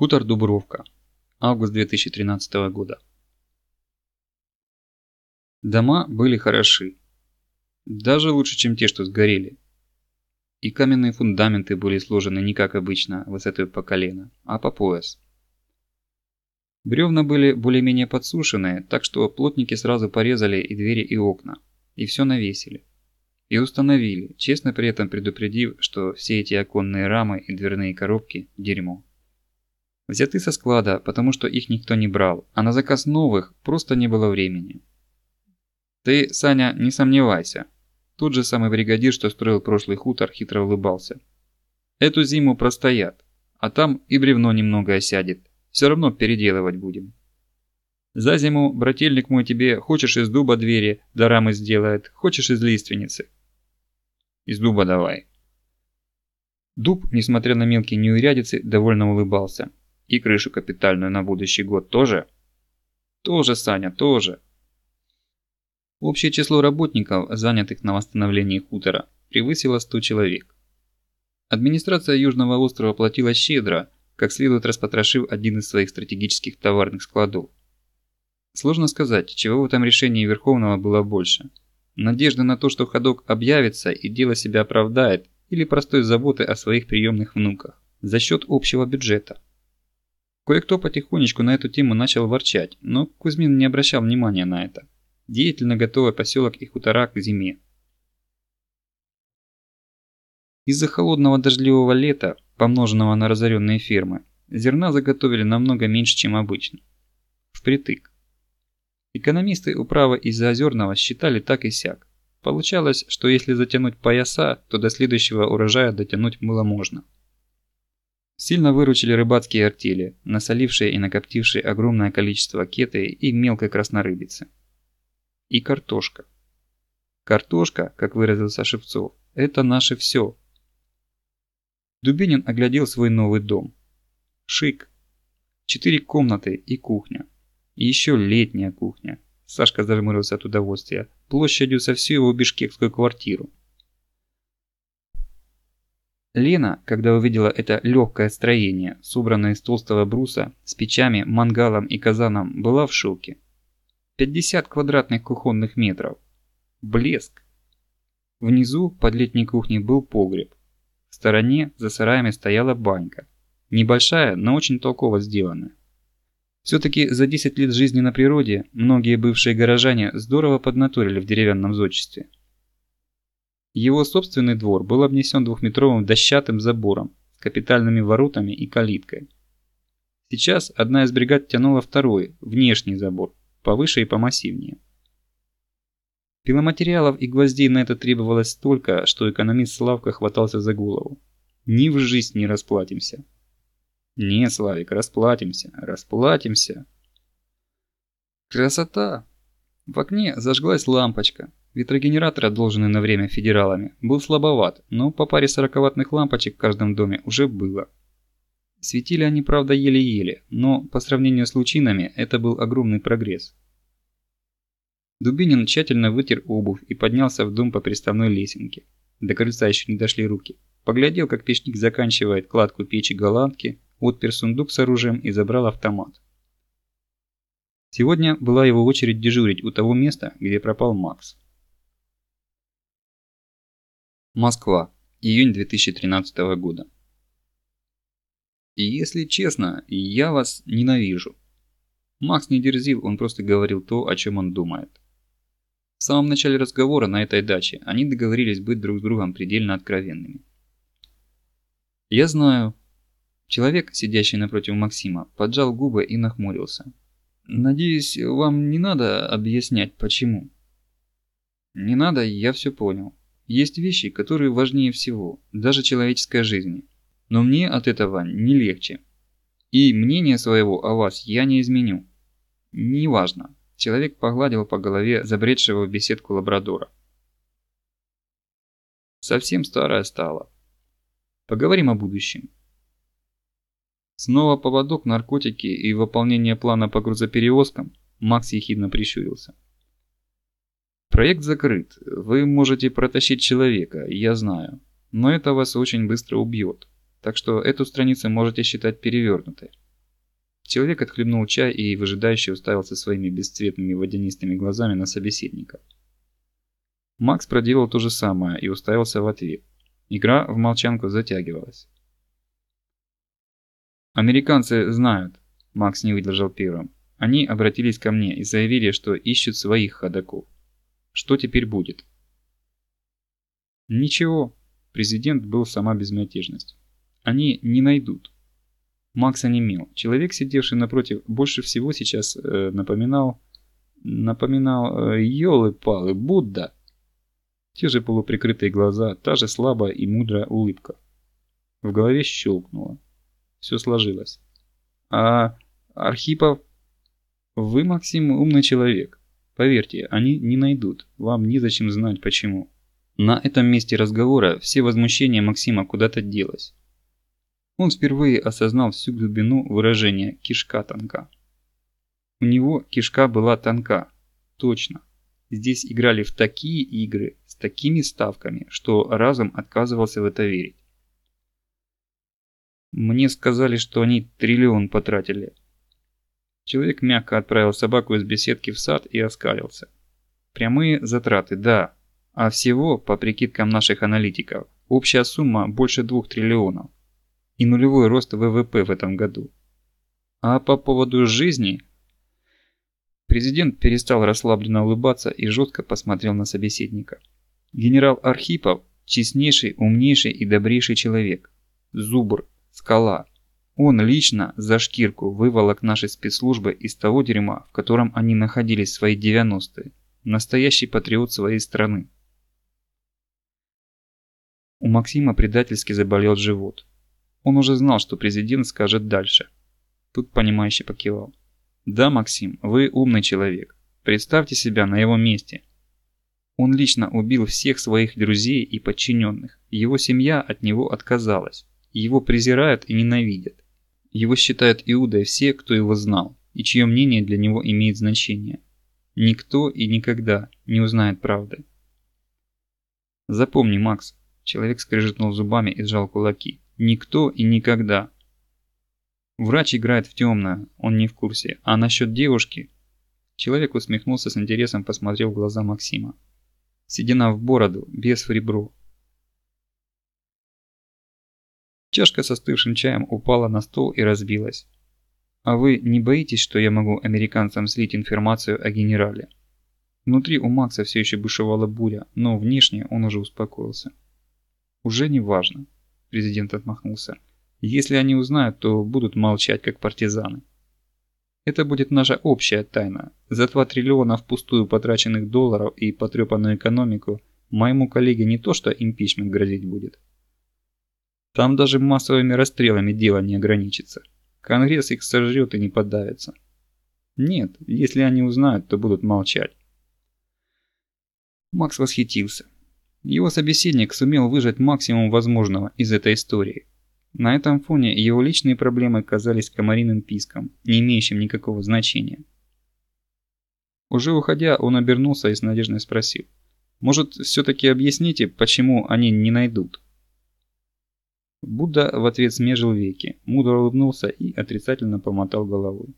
Хутор Дубровка. Август 2013 года. Дома были хороши. Даже лучше, чем те, что сгорели. И каменные фундаменты были сложены не как обычно, высотой по колено, а по пояс. Бревна были более-менее подсушенные, так что плотники сразу порезали и двери, и окна. И все навесили. И установили, честно при этом предупредив, что все эти оконные рамы и дверные коробки – дерьмо. Взяты со склада, потому что их никто не брал, а на заказ новых просто не было времени. Ты, Саня, не сомневайся. Тот же самый бригадир, что строил прошлый хутор, хитро улыбался. Эту зиму простоят, а там и бревно немного осядет. Все равно переделывать будем. За зиму, брательник мой, тебе хочешь из дуба двери, да рамы сделает, хочешь из лиственницы. Из дуба давай. Дуб, несмотря на мелкие неурядицы, довольно улыбался. И крышу капитальную на будущий год тоже? Тоже, Саня, тоже. Общее число работников, занятых на восстановлении хутора, превысило 100 человек. Администрация Южного острова платила щедро, как следует распотрошив один из своих стратегических товарных складов. Сложно сказать, чего в этом решении Верховного было больше. Надежды на то, что ходок объявится и дело себя оправдает, или простой заботы о своих приемных внуках, за счет общего бюджета. Кое-кто потихонечку на эту тему начал ворчать, но Кузьмин не обращал внимания на это. Деятельно готовый поселок и хутора к зиме. Из-за холодного дождливого лета, помноженного на разоренные фермы, зерна заготовили намного меньше, чем обычно. Впритык. Экономисты управы из-за Озерного считали так и сяк. Получалось, что если затянуть пояса, то до следующего урожая дотянуть было можно. Сильно выручили рыбацкие артели, насолившие и накоптившие огромное количество кеты и мелкой краснорыбицы. И картошка. Картошка, как выразился Шевцов, это наше все. Дубинин оглядел свой новый дом. Шик. Четыре комнаты и кухня. И еще летняя кухня. Сашка зажмурился от удовольствия. Площадью со всю его бишкекскую квартиру. Лена, когда увидела это легкое строение, собранное из толстого бруса, с печами, мангалом и казаном, была в шоке. 50 квадратных кухонных метров. Блеск. Внизу, под летней кухней, был погреб. В стороне, за сараями, стояла банька. Небольшая, но очень толково сделанная. Все-таки за 10 лет жизни на природе многие бывшие горожане здорово поднатурили в деревянном зодчестве. Его собственный двор был обнесен двухметровым дощатым забором капитальными воротами и калиткой. Сейчас одна из бригад тянула второй, внешний забор, повыше и помассивнее. Пиломатериалов и гвоздей на это требовалось столько, что экономист Славка хватался за голову. Ни в жизнь не расплатимся. Не, Славик, расплатимся, расплатимся. Красота! В окне зажглась лампочка, Ветрогенератор, одолженный на время федералами, был слабоват, но по паре сороковатных лампочек в каждом доме уже было. Светили они, правда, еле-еле, но по сравнению с лучинами это был огромный прогресс. Дубинин тщательно вытер обувь и поднялся в дом по приставной лесенке. До крыльца еще не дошли руки. Поглядел, как печник заканчивает кладку печи голландки, отпер сундук с оружием и забрал автомат. Сегодня была его очередь дежурить у того места, где пропал Макс. Москва. Июнь 2013 года. И если честно, я вас ненавижу. Макс не дерзил, он просто говорил то, о чем он думает. В самом начале разговора на этой даче они договорились быть друг с другом предельно откровенными. Я знаю. Человек, сидящий напротив Максима, поджал губы и нахмурился. Надеюсь, вам не надо объяснять, почему. Не надо, я все понял. Есть вещи, которые важнее всего, даже человеческой жизни. Но мне от этого не легче. И мнение своего о вас я не изменю. Неважно. Человек погладил по голове забредшего в беседку лабрадора. Совсем старая стала. Поговорим о будущем. Снова поводок, наркотики и выполнение плана по грузоперевозкам, Макс ехидно прищурился. Проект закрыт. Вы можете протащить человека, я знаю. Но это вас очень быстро убьет. Так что эту страницу можете считать перевернутой. Человек отхлебнул чай и выжидающе уставился своими бесцветными водянистыми глазами на собеседника. Макс проделал то же самое и уставился в ответ. Игра в молчанку затягивалась. «Американцы знают», – Макс не выдержал первым. «Они обратились ко мне и заявили, что ищут своих ходаков. Что теперь будет?» «Ничего», – президент был сама безмятежность. «Они не найдут. Макс онемел. Человек, сидевший напротив, больше всего сейчас э, напоминал... Напоминал... Э, Ёлы-палы, Будда! Те же полуприкрытые глаза, та же слабая и мудрая улыбка. В голове щелкнуло. Все сложилось. А Архипов... Вы, Максим, умный человек. Поверьте, они не найдут. Вам незачем знать почему. На этом месте разговора все возмущения Максима куда-то делось. Он впервые осознал всю глубину выражения «кишка тонка». У него кишка была тонка. Точно. Здесь играли в такие игры, с такими ставками, что разум отказывался в это верить. Мне сказали, что они триллион потратили. Человек мягко отправил собаку из беседки в сад и оскалился. Прямые затраты, да. А всего, по прикидкам наших аналитиков, общая сумма больше двух триллионов и нулевой рост ВВП в этом году. А по поводу жизни... Президент перестал расслабленно улыбаться и жестко посмотрел на собеседника. Генерал Архипов – честнейший, умнейший и добрейший человек. Зубр, скала. Он лично за шкирку выволок наши спецслужбы из того дерьма, в котором они находились в свои 90-е. Настоящий патриот своей страны. У Максима предательски заболел живот. Он уже знал, что президент скажет дальше. Тут понимающе покивал. «Да, Максим, вы умный человек. Представьте себя на его месте. Он лично убил всех своих друзей и подчиненных. Его семья от него отказалась. Его презирают и ненавидят. Его считают Иудой все, кто его знал, и чье мнение для него имеет значение. Никто и никогда не узнает правды. Запомни, Макс, человек скрежетнул зубами и сжал кулаки. Никто и никогда. Врач играет в темное, он не в курсе. А насчет девушки... Человек усмехнулся с интересом, посмотрел в глаза Максима. Седина в бороду, без в ребро. Чашка со остывшим чаем упала на стол и разбилась. А вы не боитесь, что я могу американцам слить информацию о генерале? Внутри у Макса все еще бушевала буря, но внешне он уже успокоился. Уже не важно. Президент отмахнулся. Если они узнают, то будут молчать, как партизаны. Это будет наша общая тайна. За 2 триллиона впустую потраченных долларов и потрепанную экономику моему коллеге не то что импичмент грозить будет. Там даже массовыми расстрелами дело не ограничится. Конгресс их сожрет и не подавится. Нет, если они узнают, то будут молчать. Макс восхитился. Его собеседник сумел выжать максимум возможного из этой истории. На этом фоне его личные проблемы казались комариным писком, не имеющим никакого значения. Уже уходя, он обернулся и с надеждой спросил. «Может, все-таки объясните, почему они не найдут?» Будда в ответ смежил веки, мудро улыбнулся и отрицательно помотал головой.